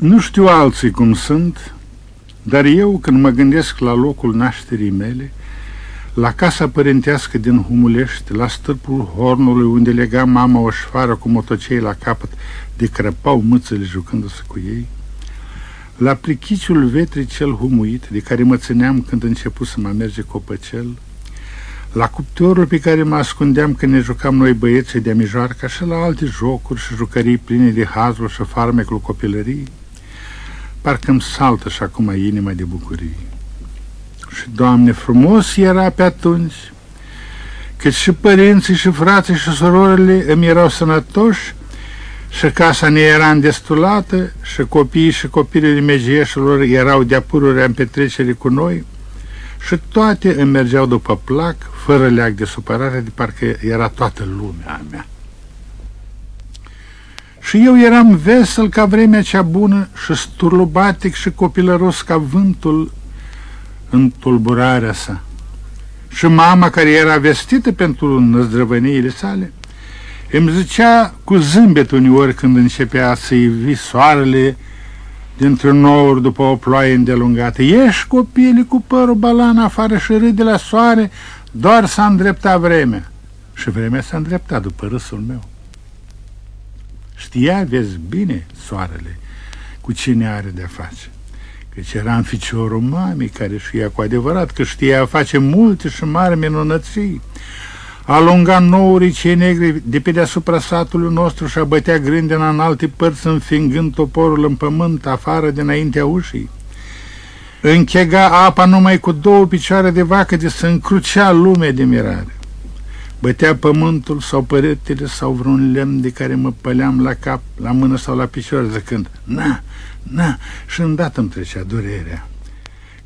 Nu știu alții cum sunt, dar eu când mă gândesc la locul nașterii mele, la casa părintească din Humulești, la stârpul hornului unde lega mama o șfară cu motocei la capăt de crăpau mâțele jucându-se cu ei, la plichiciul vetrii cel humuit de care mă țineam când început să mă merge copăcel, la cuptorul pe care mă ascundeam când ne jucam noi băieții de mijoarca și la alte jocuri și jucării pline de hazul și farmecul copilării, parcă-mi saltă și acum inima de bucurie. Și, Doamne, frumos era pe atunci, cât și părinții și frații și sororile îmi erau sănătoși și casa ne era îndestulată și copiii și copilele megieșilor erau de-a în petrecere cu noi și toate îmi mergeau după plac, fără leac de supărare, de parcă era toată lumea a mea. Și eu eram vesel ca vremea cea bună și sturlubatic și copilăros ca vântul în tulburarea sa. Și mama, care era vestită pentru năzdrăvăniile sale, îmi zicea cu zâmbet uneori când începea să-i vi soarele dintr-un nor după o ploaie îndelungată. Ești copile cu părul balan afară și râde la soare, doar s-a îndreptat vremea. Și vremea s-a îndreptat după râsul meu. Știa, vezi bine, soarele, cu cine are de-a face. Căci era în ficiorul mamei care știa cu adevărat că știa a face multe și mari minunății. Alunga nourii cei negri de pe deasupra satului nostru și a bătea grândena în alte părți înfingând toporul în pământ afară dinaintea ușii. Închega apa numai cu două picioare de vacă de să încrucea lumea de mirare. Bătea pământul sau păretele sau vreun lemn de care mă păleam la cap, la mână sau la picior, zicând, na, na, și îndată îmi trecea durerea.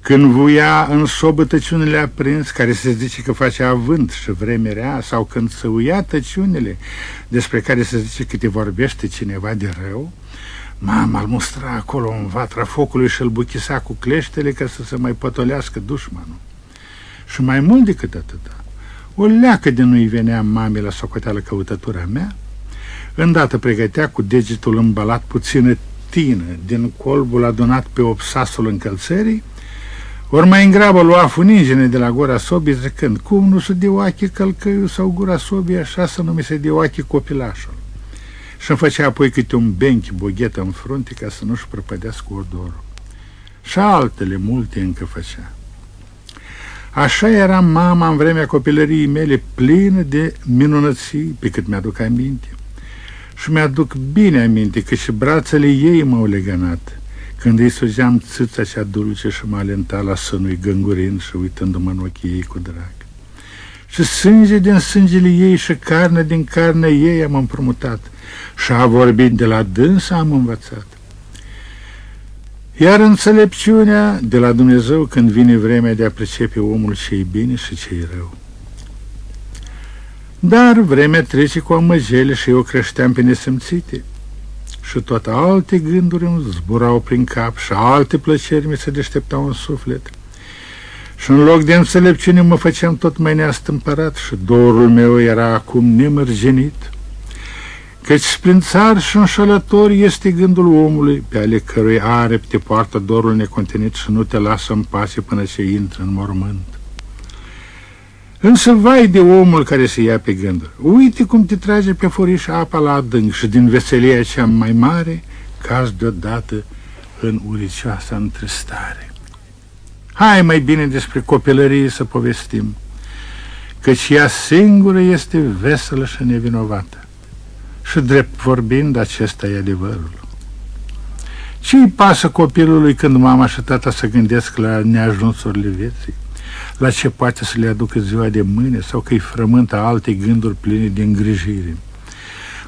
Când vuia în sobă tăciunile aprins, care se zice că face avânt și vreme rea, sau când se uia tăciunile, despre care se zice că te vorbește cineva de rău, mama îl mustra acolo în vatra focului și îl buchisa cu cleștele ca să se mai pătolească dușmanul. Și mai mult decât atâta, o leacă de nu-i venea mamei la socoteală căutătura mea, îndată pregătea cu degetul îmbalat puțină tină din colbul adunat pe obsasul încălțării, ori mai îngrabă lua funingene de la gura sobii zicând, cum nu se deoache călcăiul sau gura sobii așa să nu mi se deoache copilașul. Și îmi făcea apoi câte un benchi boghetă în frunte ca să nu-și prăpădească odorul. Și altele multe încă făcea. Așa era mama în vremea copilăriei mele plină de minunății, pe cât mi-aduc aminte. Și mi-aduc bine aminte că și brațele ei m-au legănat, când îi sugeam țâța cea dulce și mă alenta la sânui gângurind și uitându-mă în ochii ei cu drag. Și sânge din sângele ei și carne din carne ei am împrumutat și a vorbit de la dâns am învățat. Iar înțelepciunea de la Dumnezeu când vine vremea de a pricepe omul ce bine și ce rău. Dar vremea trece cu amăgele și eu creșteam pe nesimțite și toate alte gânduri îmi zburau prin cap și alte plăceri mi se deșteptau în suflet. Și în loc de înțelepciune mă făceam tot mai neastâmpărat și dorul meu era acum nemărgenit. Căci sprințar și înșelător este gândul omului, pe ale cărui arepi te poartă dorul necontenit și nu te lasă în pace până ce intră în mormânt. Însă vai de omul care se ia pe gânduri. Uite cum te trage pe furiș apa la adânc și din veselia cea mai mare cazi deodată în uricioasa întristare. Hai mai bine despre copilărie să povestim, căci ea singură este veselă și nevinovată. Și drept vorbind, acesta e adevărul. Ce-i pasă copilului când mama și tata se gândesc la neajunsurile vieții? La ce poate să le aducă ziua de mâine sau că îi frământă alte gânduri pline de îngrijire?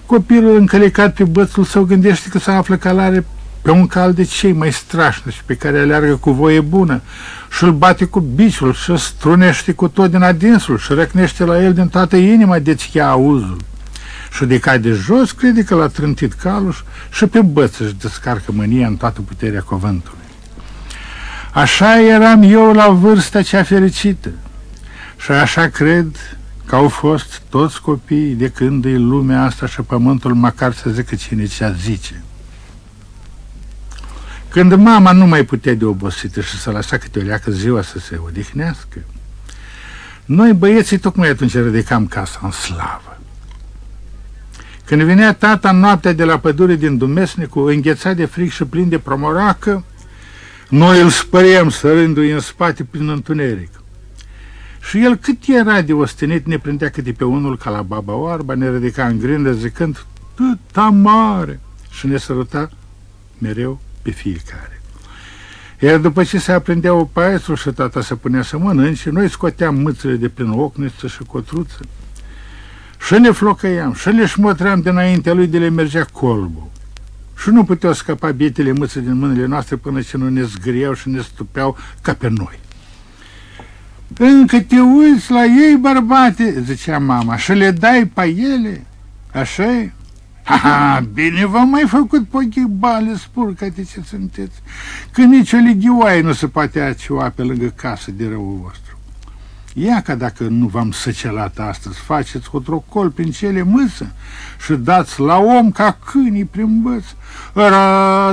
Copilul încălecat pe bățul său gândește că se află calare pe un cal de cei mai strașnici pe care aleargă cu voie bună și îl bate cu biciul și strunește cu tot din adinsul și răcnește la el din toată inima de-ți ia auzul și de cai de jos crede că l-a trântit calul și pe băță își descarcă mânia în toată puterea cuvântului. Așa eram eu la vârsta cea fericită și așa cred că au fost toți copiii de când e lumea asta și pământul, măcar să zică cine ce zice. Când mama nu mai putea de obosită și să lăsa câte o leacă ziua să se odihnească, noi băieții tocmai atunci ridicam casa în slavă. Când venea tata noaptea de la pădure din Dumesnicu, înghețat de fric și plin de promoracă, noi îl spăream sărându-i în spate prin întuneric. Și el cât era de ostenit, ne prindea câte pe unul ca la baba oarba, ne ridica în grindă zicând, tăta mare, și ne săruta mereu pe fiecare. Iar după ce se aprindea o paiesul și tata se punea să mănânce, noi scoteam mâțele de prin ocniță și cotruță și ne flocăiam și le șmotream dinaintea lui de le mergea colbul. Și nu puteau scăpa bietele mâțe din mâinile noastre până ce nu ne zgriau și ne stupeau ca pe noi. Încă te uiți la ei, bărbate, zicea mama, și le dai pe ele? așa e? Ha, bine v-am mai făcut pochibale, spurca de ce sunteți, că nici o lighioaie nu se poate acioa pe lângă casă de răul vostru. Ia ca dacă nu v-am săcelat astăzi, faceți trocol prin cele mâsă și dați la om ca câinii prin băț.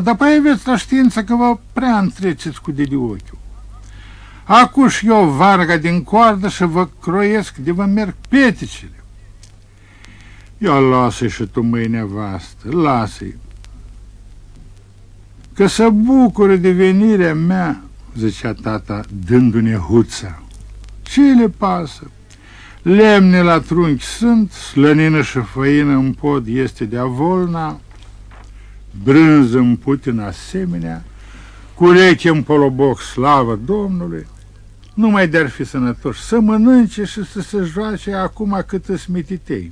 Dar păi aveți la știință că vă prea întreceți cu de ochiul. Acuș eu varga din coardă și vă croiesc de vă merg peticele. Ia lasă și tu mâine vastă, lasă-i. Că să bucure de venirea mea, zicea tata, dându-ne huța. Ce le pasă? Lemne la trunchi sunt, slănină și făină în pod este de avolna, brânză în putin asemenea, cureche în poloboc slavă Domnului, numai de-ar fi sănătoși, să mănânce și să se joace acum cât îți mititei.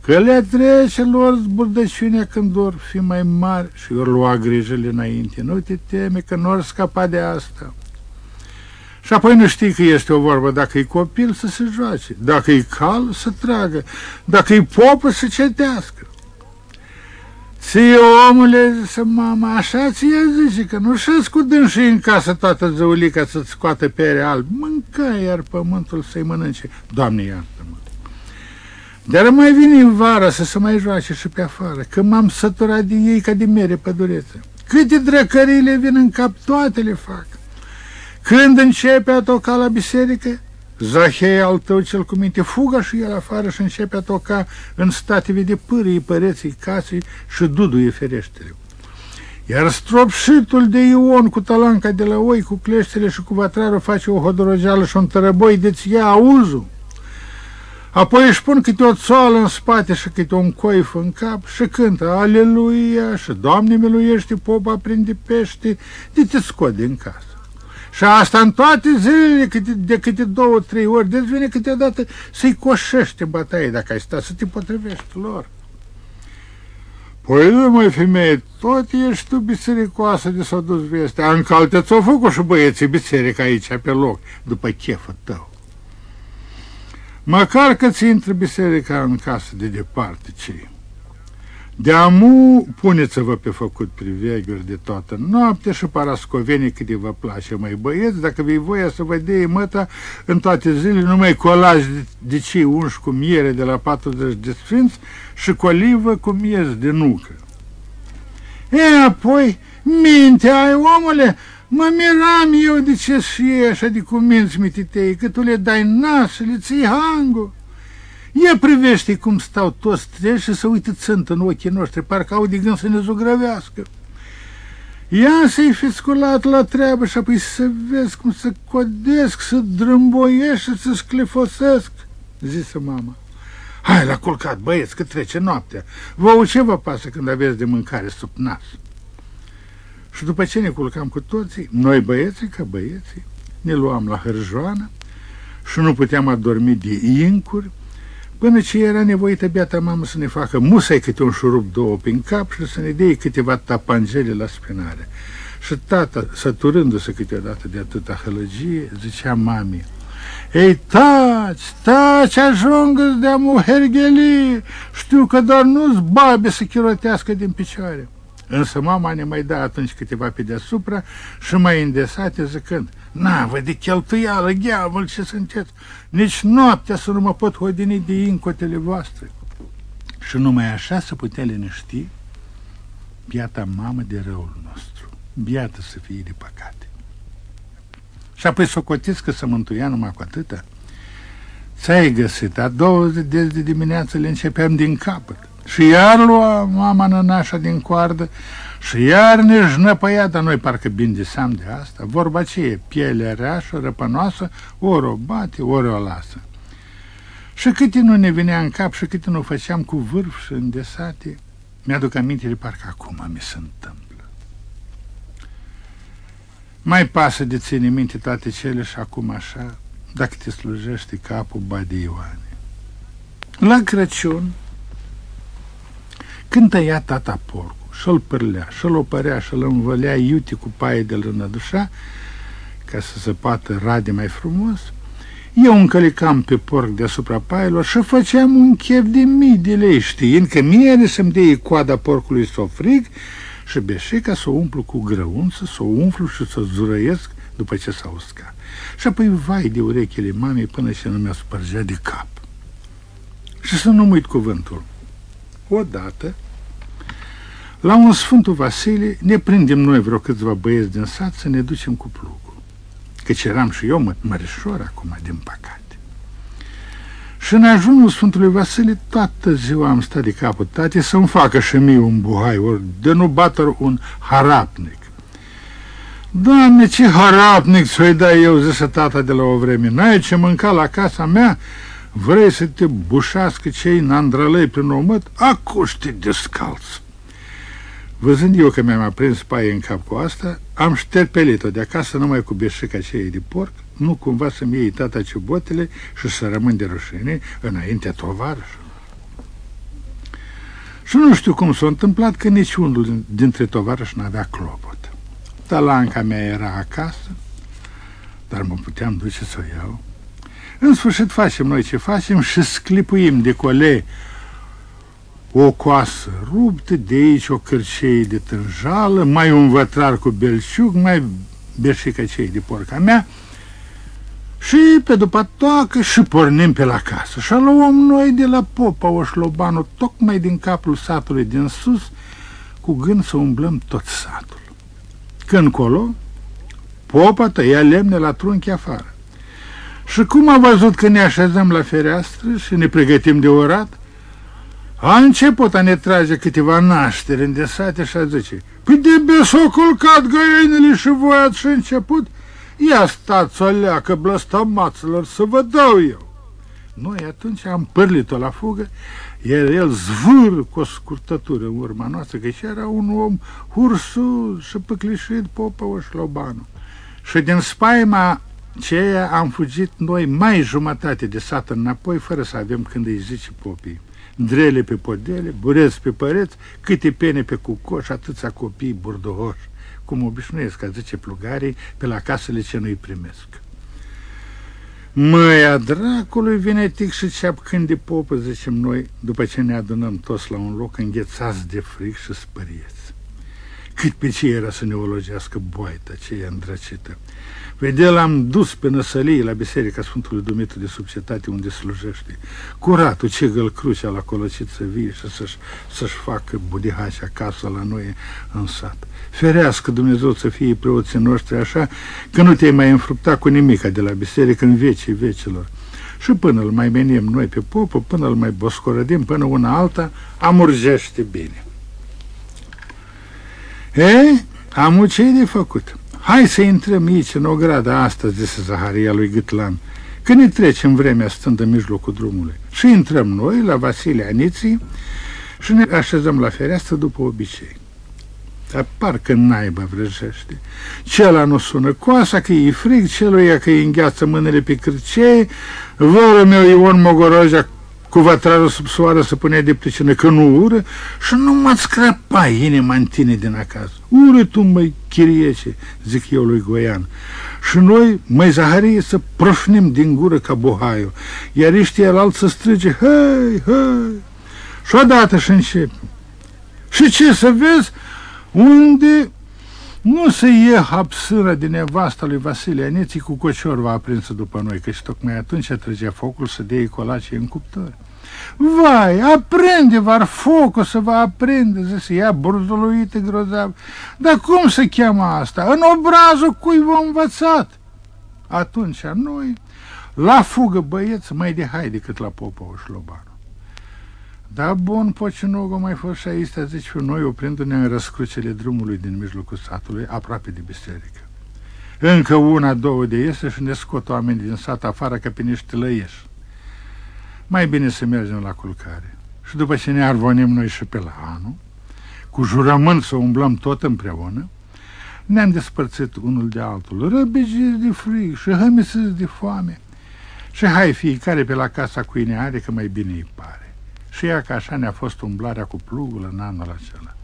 Că le trece lor zburdăciunea când vor fi mai mari și vor lua grijile înainte. Nu te teme că nu or scapa de asta. Și apoi nu știi că este o vorbă, dacă e copil să se joace, dacă e cal să tragă, dacă e popă să cetească. Ție, omule, zise mama, așa ție zice, că nu și cu dânsii în casă toată zăulica să-ți scoată pere alb. Mânca iar pământul să-i mănânce. Doamne, iartă-mă. Dar mai vine în vara să se mai joace și pe afară, că m-am săturat de ei ca de mere pădureță. Câte drăcării le vin în cap, toate le fac. Când începe a toca la biserică, Zahei al tău cel cu minte fuga și el afară și începe a toca în stative de pârii păreții casei și duduie fereștele. Iar stropșitul de Ion cu talanca de la oi, cu cleștele și cu vatrarul face o hodorogeală și un tărăboi de-ți ia auzul. Apoi își pun câte o țoală în spate și câte un coif în cap și cântă Aleluia și Doamne miluiește, popa prinde pește, de te scot din casă. Și asta în toate zilele, câte, de câte două, trei ori, deci vine câteodată să-i coșește bătaie dacă ai sta, să te potrivești lor. Păi, măi, femeie, tot ești tu bisericoasă de s-a dus vestea. În calte ți-au făcut și băieții biserică aici, pe loc, după cheful tău. Măcar că ți intră biserica în casă de departe, ce de amu puneți-vă pe făcut priveghiuri de toată noaptea și parascovenii cât vă place, mai băieți, dacă vei voia să vă dea măta în toate zilele, numai colaj de, de cei unși cu miere de la 40 de sfinți și colivă cu miez de nucă. E, apoi, minte ai, omule, mă miram eu de ce și e așa de cuminți mititei, că tu le dai nas și le ții hangul. Ia privește cum stau toți trei și să uită țânt în ochii noștri, parcă au de gând să ne zugrăvească. Ia să-i fi sculat la treabă și apoi să vezi cum să codesc, să drâmboiesc și să sclefosesc, zise mama. Hai la culcat, băieți, că trece noaptea. Vă ce vă pasă când aveți de mâncare sub nas? Și după ce ne culcam cu toții, noi băieții ca băieții, ne luam la hârjoană și nu puteam adormi de incuri, până ce era nevoită beata mamă să ne facă musai câte un șurup două prin cap și să ne dea câteva tapangele la spinare. Și tata, săturându-se câteodată de atâta hălăgie, zicea mamei, Ei, taci, taci, ajungă de amu hergheli, știu că doar nu-ți babe să chirotească din picioare. Însă mama ne mai da atunci câteva pe deasupra și mai îndesate zicând, Na, vă de cheltuială, gheavăl ce sunteți, nici noaptea să nu mă pot hodini de incotele voastre. Și numai așa să putea liniști piata mamă de răul nostru. biată să fie de păcate. Și apoi socotiți că să mântuia numai cu atâta. Ți-ai găsit, a doua zi de, de dimineață le începeam din capăt. Și iar lua mama nănașa din coardă și iar ne jnăpăia, dar noi parcă bindeseam de asta. Vorba ce e, pielea reașă, răpănoasă, ori o bate, ori o lasă. Și câte nu ne venea în cap și câte nu făceam cu vârf și îndesate, mi-aduc aminte de parcă acum mi se întâmplă. Mai pasă de ține minte toate cele și acum așa, dacă te slujește capul Bade Ioane. La Crăciun, când tăia tata porcul și-l pârlea, și-l opărea, și-l învălea iute cu paie de lânădușa, ca să se poată rade mai frumos, eu încălicam pe porc deasupra pailor și făceam un chef de mii de lei, știind că mie să-mi deie coada porcului să o frig și beșeca să o umplu cu grăunță, să o umflu și să o zurăiesc după ce s-a uscat. Și apoi vai de urechile mamei până ce nu mi-a spărgea de cap. Și să nu uit cuvântul. Odată, la un Sfântul Vasile, ne prindem noi vreo câțiva băieți din sat să ne ducem cu plugul. Căci eram și eu mă, mărișor acum, din păcate. Și în ajunul Sfântului Vasile, toată ziua am stat de capul tate să-mi facă și mie un buhai, ori de nu bată un harapnic. Doamne, ce harapnic ți-o dai eu, zise tata de la o vreme. N-ai ce mânca la casa mea? Vrei să te bușească cei nandrălei prin omăt? Acuși te descalți. Văzând eu că mi-am aprins paie în cap cu asta, am șterpelit-o de acasă numai cu beșica aceea de porc, nu cumva să-mi iei tata ciubotele și să rămân de rușine înaintea tovarășului. Și nu știu cum s-a întâmplat că niciunul dintre tovarăși n-avea clopot. Talanca mea era acasă, dar mă puteam duce să o iau. În sfârșit facem noi ce facem și sclipuim de cole o coasă ruptă, de aici o cărcei de tânjală, mai un vătrar cu belșug, mai beșica cei de porca mea și pe după toacă și pornim pe la casă. Și luăm noi de la popa Oșlobanu, tocmai din capul satului din sus, cu gând să umblăm tot satul. Când colo, popa tăia lemne la trunchi afară. Și cum a văzut că ne așezăm la fereastră și ne pregătim de orat, a început a ne trage câteva nașteri îndesate și a zice, Păi de be s-au culcat găinile și voi ați și început? Ia stați o leacă blăstămaților să vă dau eu. Noi atunci am părlit-o la fugă, iar el zvâr cu o scurtătură în urma noastră, că și era un om hursul și păclișit popă oșlobanu. Și din spaima ceea am fugit noi mai jumătate de sat înapoi, fără să avem când îi zice popii drele pe podele, bureți pe păreți, câte pene pe cucoș, atâția copii burdohoși, cum obișnuiesc, a zice plugarii, pe la casele ce nu-i primesc. Măia dracului vine tic și ceap când de popă, zicem noi, după ce ne adunăm toți la un loc înghețați de fric și spărieți. Cât pe ce era să ne ologească boaita aceea îndrăcită. Pe de l-am dus pe năsălie la Biserica Sfântului Dumitru de sub cetate unde slujește. Curatul ce gălcrucea la colocit să vie și să-și, să-și facă budihaci acasă la noi în sat. Ferească Dumnezeu să fie preoții noștri așa că nu te-ai mai înfrupta cu nimica de la biserică în vecii vecilor. Și până îl mai menim noi pe popă, până îl mai boscorădim, până una alta, amurgește bine. E, am ce de făcut. Hai să intrăm aici, în ograda asta, zise Zaharia lui Gâtlan, că ne trecem vremea stând în mijlocul drumului. Și intrăm noi la Vasile Aniții și ne așezăm la fereastră după obicei. Dar parcă naibă vrăjește. Cela nu sună coasa că e frig, celuia că îi îngheață mâinile pe cârcei, vără meu Ion Mogorojea cu vătrarul sub soară să punea de pricină că nu ură și nu mă scrăpa inima în tine din acasă. Ură tu, măi, chiriece, zic eu lui Goian. Și noi, măi Zaharie, să proșnim din gură ca bohaiul, iar ești el alt să strige, hei, hei, și odată și începe. Și ce să vezi? Unde nu se ie hapsâra din nevasta lui Vasile Aneții cu cociorva aprinsă după noi, căci tocmai atunci trăgea focul să dea colace în cuptor. Vai, aprinde, var focul să vă aprinde, zise ea, burzuluită grozav. Dar cum se cheamă asta? În obrazul cui v-a învățat? Atunci noi, la fugă băieți, mai de hai decât la popa Oșlobaru. Da, bun, Pocinogă mai fost și aici, zici, noi oprindu-ne în răscrucele drumului din mijlocul satului, aproape de biserică. Încă una, două de iese și ne scot oamenii din sat afară ca pe niște lăieși. Mai bine să mergem la culcare. Și după ce ne arvonim noi și pe la anul, cu jurământ să umblăm tot împreună, ne-am despărțit unul de altul, răbigiți de frig și hămisiți de foame. Și hai fiecare pe la casa cu are că mai bine îi pare. Și ea că așa ne-a fost umblarea cu plugul în anul acela.